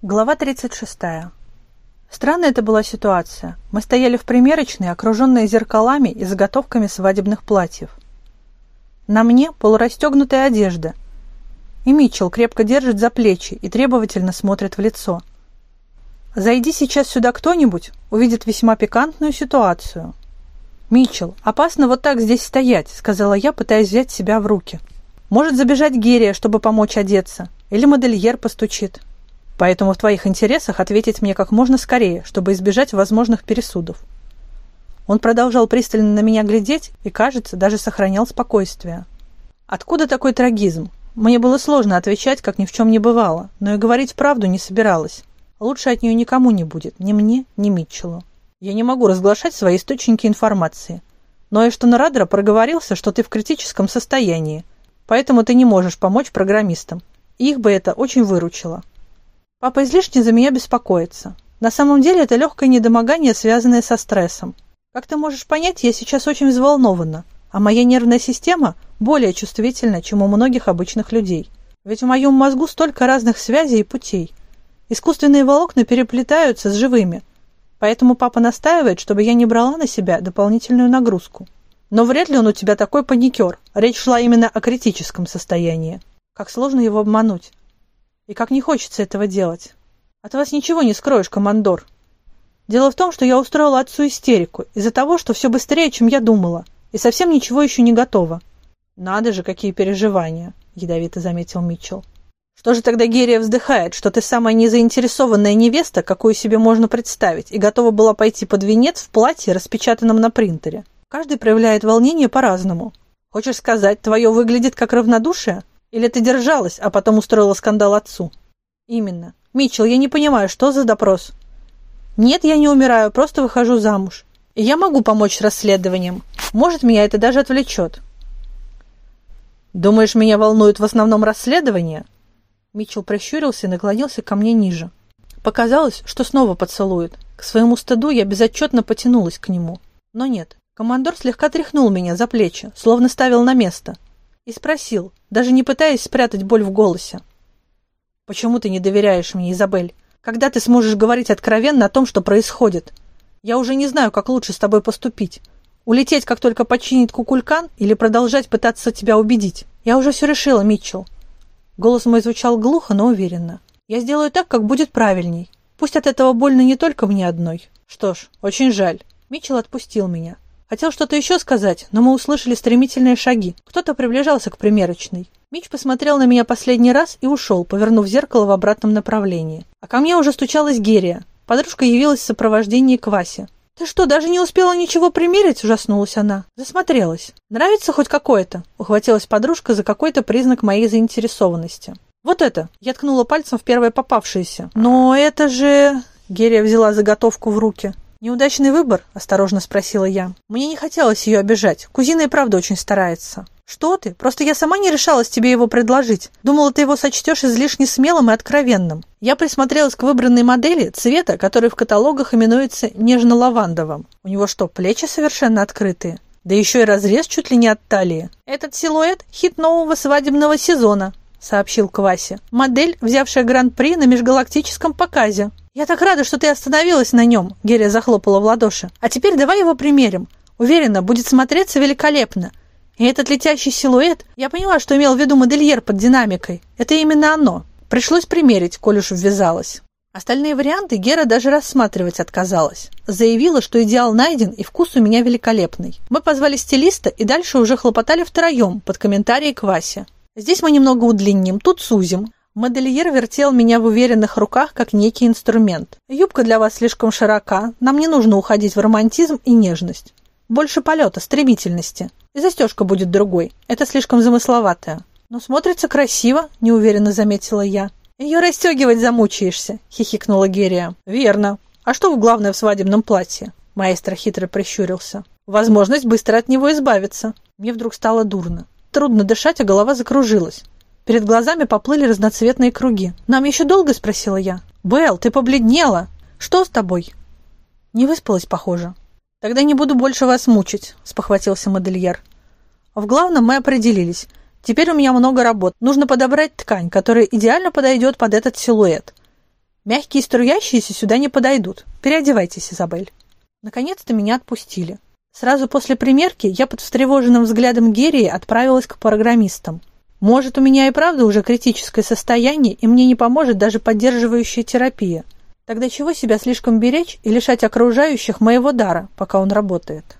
Глава 36. Странная это была ситуация. Мы стояли в примерочной, окруженные зеркалами и заготовками свадебных платьев. На мне полурастегнутая одежда. И Митчелл крепко держит за плечи и требовательно смотрит в лицо. Зайди сейчас сюда кто-нибудь, увидит весьма пикантную ситуацию. «Митчелл, опасно вот так здесь стоять», — сказала я, пытаясь взять себя в руки. «Может забежать Герия, чтобы помочь одеться, или модельер постучит. Поэтому в твоих интересах ответить мне как можно скорее, чтобы избежать возможных пересудов. Он продолжал пристально на меня глядеть и, кажется, даже сохранял спокойствие. Откуда такой трагизм? Мне было сложно отвечать, как ни в чем не бывало, но и говорить правду не собиралась. Лучше от нее никому не будет, ни мне, ни Митчеллу. Я не могу разглашать свои источники информации. Но Эштон Радра проговорился, что ты в критическом состоянии, поэтому ты не можешь помочь программистам. Их бы это очень выручило. Папа излишне за меня беспокоится. На самом деле это легкое недомогание, связанное со стрессом. Как ты можешь понять, я сейчас очень взволнована, а моя нервная система более чувствительна, чем у многих обычных людей. Ведь в моем мозгу столько разных связей и путей. Искусственные волокна переплетаются с живыми, поэтому папа настаивает, чтобы я не брала на себя дополнительную нагрузку. Но вряд ли он у тебя такой паникер. Речь шла именно о критическом состоянии. Как сложно его обмануть. И как не хочется этого делать. От вас ничего не скроешь, командор. Дело в том, что я устроила отцу истерику из-за того, что все быстрее, чем я думала, и совсем ничего еще не готово. Надо же, какие переживания, ядовито заметил Митчелл. Что же тогда Герия вздыхает, что ты самая незаинтересованная невеста, какую себе можно представить, и готова была пойти под венец в платье, распечатанном на принтере? Каждый проявляет волнение по-разному. Хочешь сказать, твое выглядит как равнодушие? Или ты держалась, а потом устроила скандал отцу? Именно. Митчелл, я не понимаю, что за допрос? Нет, я не умираю, просто выхожу замуж. И я могу помочь с расследованием. Может, меня это даже отвлечет. Думаешь, меня волнует в основном расследование? Митчелл прищурился и наклонился ко мне ниже. Показалось, что снова поцелует. К своему стыду я безотчетно потянулась к нему. Но нет. Командор слегка тряхнул меня за плечи, словно ставил на место – и спросил, даже не пытаясь спрятать боль в голосе. «Почему ты не доверяешь мне, Изабель? Когда ты сможешь говорить откровенно о том, что происходит? Я уже не знаю, как лучше с тобой поступить. Улететь, как только починит кукулькан, или продолжать пытаться тебя убедить? Я уже все решила, Митчелл». Голос мой звучал глухо, но уверенно. «Я сделаю так, как будет правильней. Пусть от этого больно не только мне одной. Что ж, очень жаль». Митчелл отпустил меня. Хотел что-то еще сказать, но мы услышали стремительные шаги. Кто-то приближался к примерочной. Мич посмотрел на меня последний раз и ушел, повернув зеркало в обратном направлении. А ко мне уже стучалась Герия. Подружка явилась в сопровождении Кваси. «Ты что, даже не успела ничего примерить?» – ужаснулась она. Засмотрелась. «Нравится хоть какое-то?» – ухватилась подружка за какой-то признак моей заинтересованности. «Вот это!» – я ткнула пальцем в первое попавшееся. «Но это же...» – Герия взяла заготовку в руки. «Неудачный выбор?» – осторожно спросила я. Мне не хотелось ее обижать. Кузина и правда очень старается. «Что ты? Просто я сама не решалась тебе его предложить. Думала, ты его сочтешь излишне смелым и откровенным». Я присмотрелась к выбранной модели цвета, который в каталогах именуется нежно-лавандовым. У него что, плечи совершенно открытые? Да еще и разрез чуть ли не от талии. Этот силуэт – хит нового свадебного сезона, сообщил Кваси. Модель, взявшая гран-при на межгалактическом показе. «Я так рада, что ты остановилась на нем!» Герия захлопала в ладоши. «А теперь давай его примерим. Уверена, будет смотреться великолепно. И этот летящий силуэт, я поняла, что имел в виду модельер под динамикой. Это именно оно. Пришлось примерить, коль уж ввязалась. Остальные варианты Гера даже рассматривать отказалась. Заявила, что идеал найден и вкус у меня великолепный. Мы позвали стилиста и дальше уже хлопотали втроем под комментарии к Васе. Здесь мы немного удлиним, тут сузим. Модельер вертел меня в уверенных руках, как некий инструмент. Юбка для вас слишком широка, нам не нужно уходить в романтизм и нежность. Больше полета, стремительности. И застежка будет другой. Это слишком замысловатая. Но смотрится красиво, неуверенно заметила я. Ее расстегивать замучаешься, хихикнула Герия. Верно. А что в главное в свадебном платье? Маэстро хитро прищурился. Возможность быстро от него избавиться. Мне вдруг стало дурно. Трудно дышать, а голова закружилась. Перед глазами поплыли разноцветные круги. «Нам еще долго?» – спросила я. «Белл, ты побледнела. Что с тобой?» «Не выспалась, похоже». «Тогда не буду больше вас мучить», – спохватился модельер. «В главном мы определились. Теперь у меня много работ. Нужно подобрать ткань, которая идеально подойдет под этот силуэт. Мягкие струящиеся сюда не подойдут. Переодевайтесь, Изабель. Наконец-то меня отпустили. Сразу после примерки я под встревоженным взглядом Герии отправилась к программистам. Может, у меня и правда уже критическое состояние, и мне не поможет даже поддерживающая терапия. Тогда чего себя слишком беречь и лишать окружающих моего дара, пока он работает?